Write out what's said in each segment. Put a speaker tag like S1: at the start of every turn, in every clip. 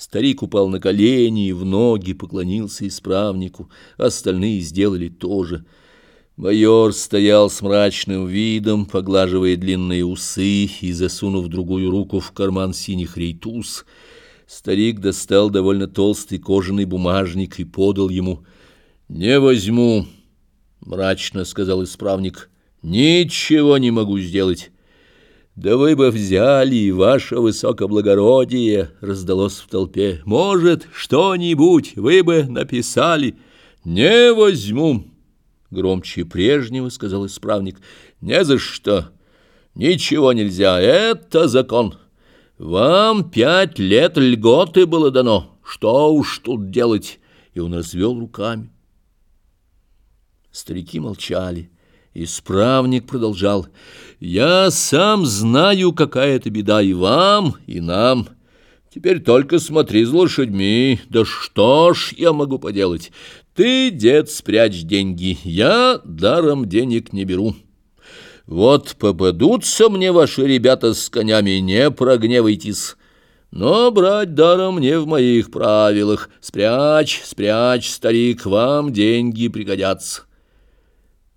S1: Старик упал на колени и в ноги поклонился исправнику, остальные сделали то же. Майор стоял с мрачным видом, поглаживая длинные усы и засунув другую руку в карман синих рейтуз. Старик достал довольно толстый кожаный бумажник и подал ему. «Не возьму», — мрачно сказал исправник, — «ничего не могу сделать». «Да вы бы взяли, ваше высокоблагородие!» — раздалось в толпе. «Может, что-нибудь вы бы написали?» «Не возьму!» — громче прежнего сказал исправник. «Не за что! Ничего нельзя, это закон! Вам пять лет льготы было дано, что уж тут делать!» И он развел руками. Старики молчали. Исправник продолжал. «Я сам знаю, какая это беда и вам, и нам. Теперь только смотри за лошадьми. Да что ж я могу поделать? Ты, дед, спрячь деньги. Я даром денег не беру. Вот попадутся мне ваши ребята с конями, не прогневайтесь». Но брать даром не в моих правилах. Спрячь, спрячь, старик, вам деньги пригодятся.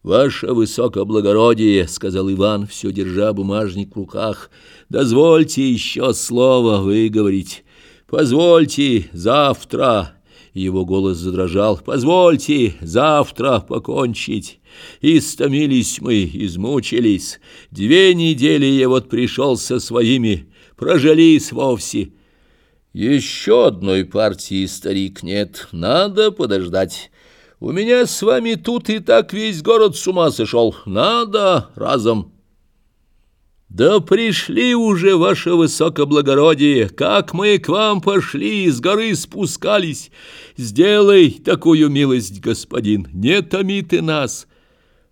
S1: «Ваше высокоблагородие», — сказал Иван, все держа бумажник в руках, — «дозвольте еще слово выговорить. Позвольте завтра...» Его голос задрожал. «Позвольте завтра покончить. Истомились мы, измучились. Две недели я вот пришел со своими, прожались вовсе». «Еще одной партии, старик, нет. Надо подождать». У меня с вами тут и так весь город с ума сошел. Надо разом. Да пришли уже, ваше высокоблагородие, как мы к вам пошли, с горы спускались. Сделай такую милость, господин, не томи ты нас.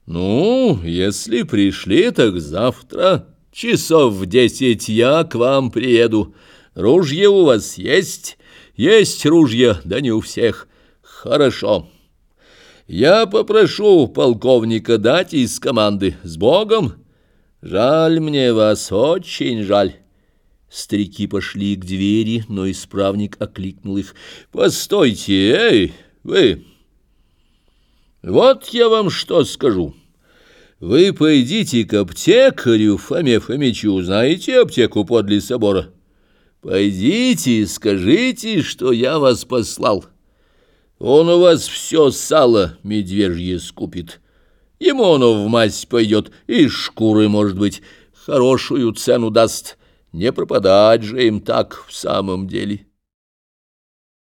S1: Ну, если пришли, так завтра, часов в десять я к вам приеду. Ружье у вас есть? Есть ружья, да не у всех. Хорошо. Я попрошу полковника дать из команды. С Богом! Жаль мне вас, очень жаль. Старики пошли к двери, но исправник окликнул их. «Постойте, эй, вы! Вот я вам что скажу. Вы пойдите к аптекарю Фоме Фомичу, знаете аптеку подле собора? Пойдите и скажите, что я вас послал». Он у вас все сало медвежье скупит. Ему оно в мазь пойдет, и шкуры, может быть, хорошую цену даст. Не пропадать же им так в самом деле».